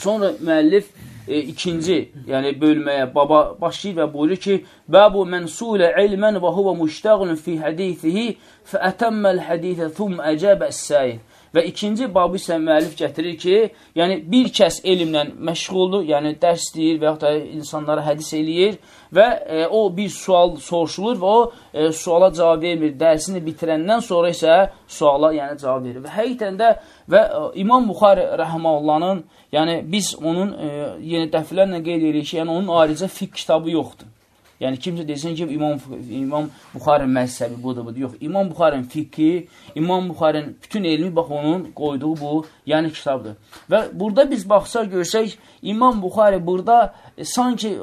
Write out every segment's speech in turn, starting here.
Sonra müəllif e, ikinci, yəni bölməyə baba başlayır və buyurur ki, Bəbu mən sulə ilmən və huvə müştəğulun fi hədithihi fəətəmməl hədithə thum əcəbə əs-səyin. Və ikinci babı isə müəllif gətirir ki, yəni bir kəs elmlə məşğuldur, yəni dərs deyir və yaxud da insanlara hədis eləyir və e, o bir sual soruşulur və o e, suala cavab vermir. Dərsini bitirəndən sonra isə suala yəni cavab verir. Və həqiqətən də və e, İmam Buxari rəhməullahın, yəni biz onun e, yenə dəfələrlə qeyd edirik ki, yəni onun ayrıca fiqh kitabı yoxdur. Yəni kimsə desin ki, İmam İmam Buxarın məzhəbi budur, budur. Yox, İmam Buxarın fiqhi, İmam Buxarın bütün elmi bax onun qoyduğu bu, yəni kitabdır. Və burada biz baxsaq görsək, İmam Buxari burada e, sanki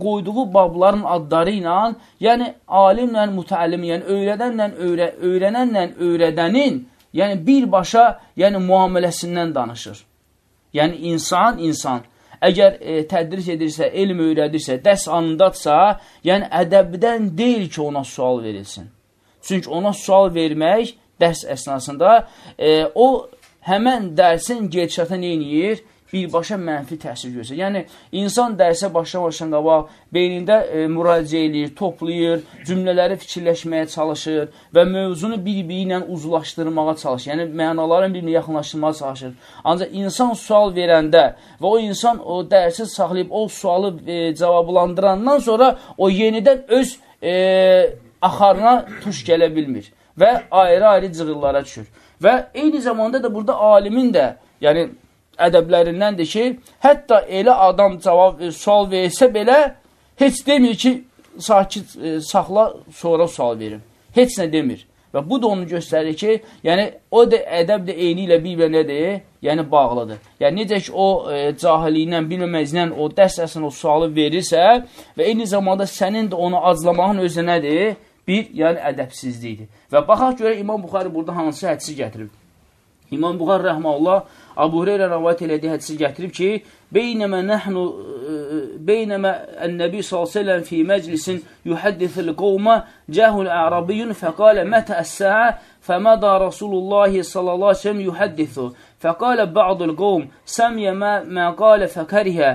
qoyduğu babların adları ilə, yəni alimlə mütəllim, yəni öyrədənlə öyrə, öyrənənlə öyrədənin, yəni birbaşa, yəni müamiləsindən danışır. Yəni insan, insan əgər e, tədris edirsə, elm öyrədirsə, dərs anındadsa, yəni ədəbdən deyil ki, ona sual verilsin. Çünki ona sual vermək dərs əsnasında e, o həmən dərsin gedişatı neyiniyir? Birbaşa mənfi təsir göstərir. Yəni, insan dərsə başlamaşdan qabaq beynində e, müraciə eləyir, toplayır, cümlələri fikirləşməyə çalışır və mövzunu bir-biri ilə uzlaşdırmağa çalışır. Yəni, mənaların birinə yaxınlaşdırmağa çalışır. Ancaq insan sual verəndə və o insan o dərsi saxlayıb o sualı e, cavablandırandan sonra o yenidən öz e, axarına tuş gələ bilmir və ayrı-ayrı cığırlara düşür. Və eyni zamanda da burada alimin də, yəni ədəblərindəndir ki, hətta elə adam cavab, e, sual versə belə, heç demir ki, sakit e, saxla, sonra sual verim. Heç nə demir. Və bu da onu göstərir ki, yəni o da ədəb də eyni ilə bir-birə nədir? Yəni bağlıdır. Yəni necə ki o e, cahilliklə, bilməməklə o dərs əslində o sualı verirsə və eyni zamanda sənin də onu aclamağın özü nədir? Bir, yəni ədəbsizlikdir. Və baxaq görə İmam Buxari burada hansı hədisi gətirib. İmam Buxar rəhməllah Abu Hüreyrə rivayet elədiyi hədisi gətirib ki, "Beynəmə nahnu beynəmə en-nəbi sallallahu əleyhi və səlləm fi məclisin yuhaddisu l-qawma, cahul a'rabiyyun faqala mata as-sa'a famada Rasulullah sallallahu əleyhi və səlləm yuhaddisu faqala l-qawm samiya ma ma qala fakariha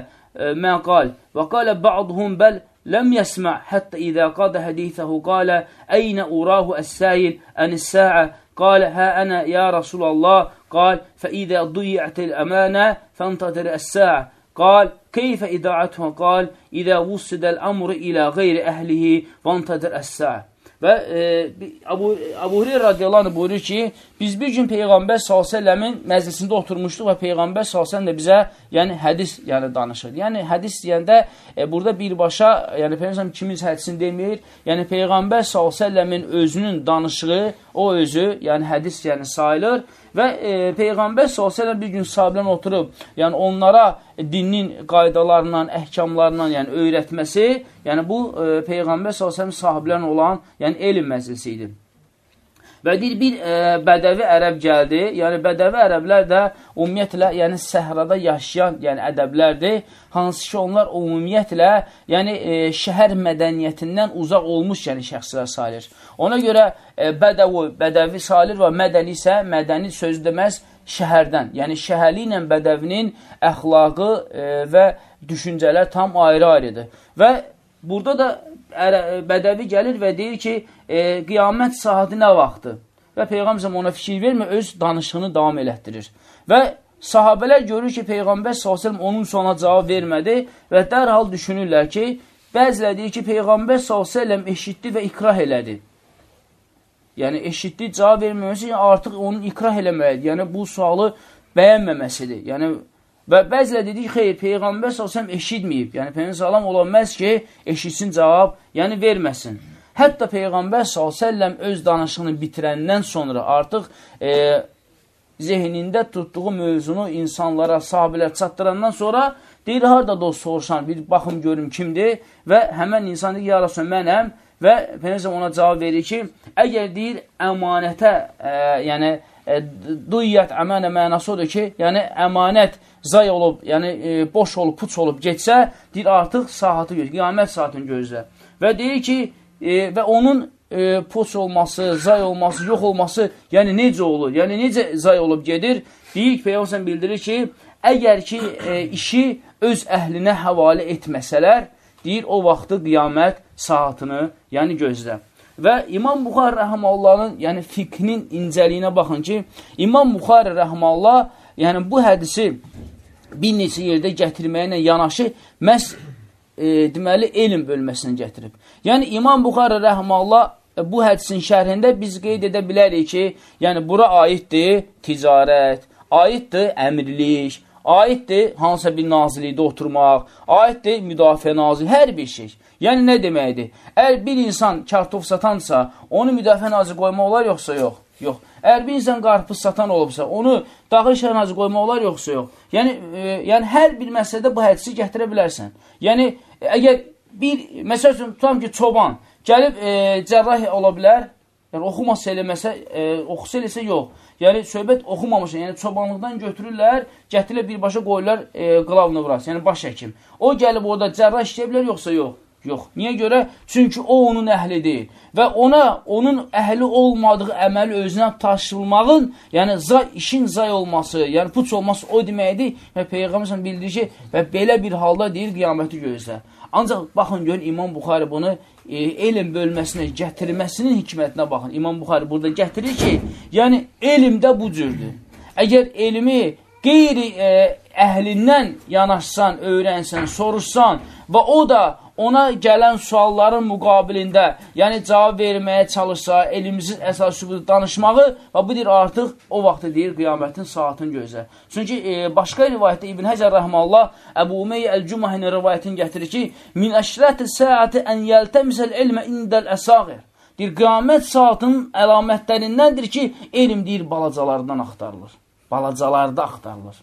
ma qala wa qala ba'dhum bal لم يسمع حتى إذا قضى حديثه قال أين أراه السائل عن الساعة قال ها أنا يا رسول الله. قال فإذا ضيعت الأمانة فانتظر الساعة. قال كيف إذاعتها قال إذا وصد الأمر إلى غير أهله فانتظر الساعة. Və e, Abu, Abu Hureyra radiyallahu buyurur ki, biz bir gün Peyğəmbər s.ə.v-in məclisində oturmuşduq və Peyğəmbər s.ə.v də bizə yəni, hədis yəni, danışır. Yəni, hədis deyəndə e, burada birbaşa, yəni Peyğəmbər kimin hədisini demir, yəni Peyğəmbər s.ə.v-in özünün danışığı, o özü, yəni hədis yəni sayılır Və e, Peyğəmbər s.ə.v bir gün sahabilə oturub, yəni onlara dinin qaydalarından, əhkamlarından yəni öyrətməsi, yəni bu e, Peyğəmbər s.ə.v sahabilərin olan yəni elm məclisi idi. Və deyir, bir e, bədəvi ərəb gəldi, yəni bədəvi ərəblər də ümumiyyətlə, yəni səhrada yaşayan yəni ədəblərdir, hansı ki onlar ümumiyyətlə, yəni e, şəhər mədəniyyətindən uzaq olmuş yəni şəxslər sayılır. Ona görə e, bədəvi, bədəvi sayılır və mədəni isə mədəni söz deməz şəhərdən, yəni şəhərli ilə bədəvinin əxlaqı e, və düşüncələr tam ayrı-ayrıdır. Və burada da bədəvi gəlir və deyir ki, e, qiyamət saati nə vaxtdır? Və Peyğəmbər ona fikir vermir, öz danışığını davam elətdirir. Və sahabələr görür ki, Peyğəmbər s.ə.v onun sona cavab vermədi və dərhal düşünürlər ki, bəzilə deyir ki, Peyğəmbər s.ə.v eşitdi və ikrah elədi. Yəni, eşitdi, cavab verməməsi artıq onun ikrah eləməlidir. Yəni, bu sualı bəyənməməsidir. Yəni, Və bəzilə dedi ki, xeyr, Peyğəmbər s.ə.v eşitməyib. Yəni, Peyğəmbər s.ə.v olanməz ki, eşitsin cavab, yəni verməsin. Hətta Peyğəmbər s.ə.v öz danışığını bitirəndən sonra artıq e, zehnində tutduğu mövzunu insanlara, sahabilə çatdırandan sonra deyir, harada da o soruşan, bir baxım görüm kimdir və həmən insan deyir, ya Rasul, mənəm və Peyğəmbər ona cavab verir ki, əgər deyir, əmanətə, e, yəni, e, duyyət əmənə mənası odur ki, yəni əmanət zay olub, yəni e, boş olub, puç olub getsə, deyir artıq saatı gözlə, qiyamət saatını gözlə. Və deyir ki, e, və onun e, poç olması, zay olması, yox olması, yəni necə olur? Yəni necə zay olub gedir? Deyir ki, Peyğəmbər bildirir ki, əgər ki, e, işi öz əhlinə həvalə etməsələr, deyir, o vaxtı qiyamət saatını, yəni gözlə. Və İmam Buxar rəhməllahın, yəni fiqhinin incəliyinə baxın ki, İmam Buxar rəhməllah, yəni bu hədisi bir neçə yerdə gətirməyə ilə yanaşı, məhz e, deməli, elm bölməsini gətirib. Yəni İmam Buxar rəhməllah e, bu hədisin şərhində biz qeyd edə bilərik ki, yəni bura aiddir ticarət, aiddir əmirlik, aiddir hansısa bir nazirlikdə oturmaq, aiddir müdafiə naziri, hər bir şey. Yəni, nə deməkdir? Əgər bir insan kartof satansa, onu müdafiə naziri qoymaq olar, yoxsa yox? Yox. Əgər bir insan qarpız satan olubsa, onu dağı naziri qoymaq olar, yoxsa yox? Yəni, e, yəni hər bir məsələdə bu hədisi gətirə bilərsən. Yəni, əgər bir, məsəl üçün, tutam ki, çoban gəlib e, cərrah ola bilər, yəni oxumasa eləməsə, e, oxusa eləsə yox. Yəni, söhbət oxumamışın, yəni çobanlıqdan götürürlər, gətirirlər birbaşa qoyurlar e, qılavını vurası, yəni baş həkim. O gəlib orada cərrah işləyə bilər, yoxsa yox? Yox. Niyə görə? Çünki o onun əhli deyil. Və ona, onun əhli olmadığı əməli özünə taşılmağın, yəni zay, işin zay olması, yəni puç olması o deməkdir. Və Peyğəmbər bildirir ki, və belə bir halda deyir, qiyaməti gözlə. Ancaq baxın, görün, İmam Buxari bunu e, elm bölməsinə gətirməsinin hikmətinə baxın. İmam Buxari burada gətirir ki, yəni elm də bu cürdür. Əgər elmi qeyri e, əhlindən yanaşsan, öyrənsən, soruşsan və o da ona gələn sualların müqabilində, yəni cavab verməyə çalışsa, elimsiz əsas sübutu danışmağı və bu deyir artıq o vaxtı deyir qiyamətin saatını gözlə. Çünki e, başqa rivayətdə İbn Həcər rəhməllah Əbu Umeyyə Əl-Cümahinin rivayətini gətirir ki, min əşrəti səati ən yəltəmisəl ilmə indəl əsağir. Deyir, qiyamət saatının əlamətlərindəndir ki, elm deyir balacalardan axtarılır. Balacalarda axtarılır.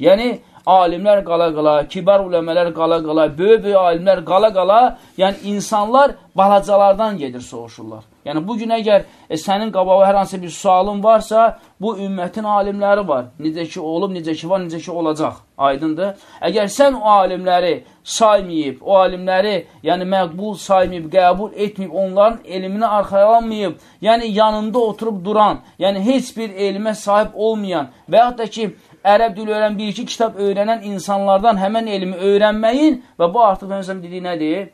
Yəni, alimlər qala-qala, kibar uləmələr qala-qala, böyük-böyük alimlər qala-qala, yəni insanlar balacalardan gedir soğuşurlar. Yəni, bugün əgər e, sənin qabağı hər hansı bir sualın varsa, bu ümmətin alimləri var. Necə ki olub, necə ki var, necə ki olacaq. Aydındır. Əgər sən o alimləri saymayıb, o alimləri yəni məqbul saymayıb, qəbul etməyib, onların elmini arxalanmayıb, yəni yanında oturub duran, yəni heç bir elmə sahib olmayan və yaxud da ki, ərəb dili öyrən, bir-iki kitab öyrənən insanlardan həmən elmi öyrənməyin və bu artıq Peyğəmbər dediyi nədir?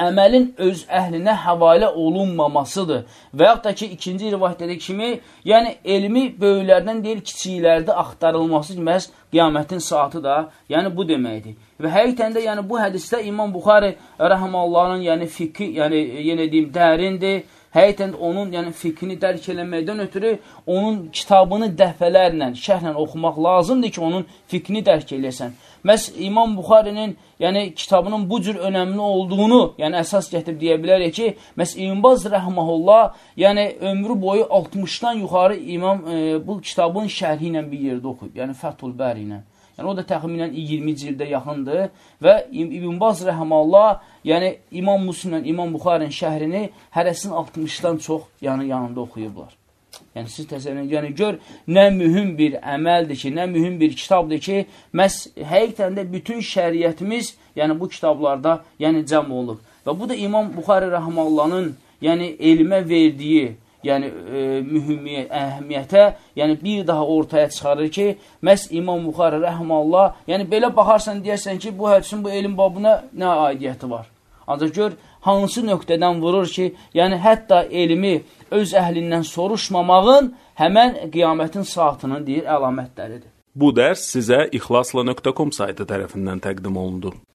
Əməlin öz əhlinə həvalə olunmamasıdır. Və yaxud da ki, ikinci rivayətləri kimi, yəni elmi böyüklərdən deyil, kiçiklərdə axtarılması məhz qiyamətin saatı da, yəni bu deməkdir. Və həqiqətən də yəni bu hədisdə İmam Buxari rəhməhullanın yəni fiqhi, yəni yenə deyim, dərindir həqiqətən onun yəni fiqhini dərk eləməkdən ötürü onun kitabını dəfələrlə, şərhlə oxumaq lazımdır ki, onun fiqhini dərk eləyəsən. Məs İmam Buxarinin yəni kitabının bu cür önəmli olduğunu, yəni əsas gətirib deyə bilərik ki, məs İmbaz rəhməhullah, yəni ömrü boyu 60-dan yuxarı İmam e, bu kitabın şərhi ilə bir yerdə oxuyub, yəni Fəthul Bəri ilə. Yəni, o da təxminən 20 cildə yaxındır və İbn Baz rəhəmallah, yəni İmam Muslimlə İmam Buxarın şəhrini hərəsinin 60-dan çox yəni, yanında oxuyublar. Yəni, siz təsəvvür yəni gör, nə mühüm bir əməldir ki, nə mühüm bir kitabdır ki, məhz həqiqətən də bütün şəriyyətimiz yəni, bu kitablarda yəni, cəm olub. Və bu da İmam Buxari rəhəmallahın yəni, elmə verdiyi yəni e, mühümmiyyət, əhəmiyyətə, yəni bir daha ortaya çıxarır ki, məhz İmam Buxarə rəhməllah, yəni belə baxarsan deyərsən ki, bu hədisin bu elm babına nə aidiyyəti var? Ancaq gör, hansı nöqtədən vurur ki, yəni hətta elmi öz əhlindən soruşmamağın həmən qiyamətin saatının deyir əlamətləridir. Bu dərs sizə ixlasla.com saytı tərəfindən təqdim olundu.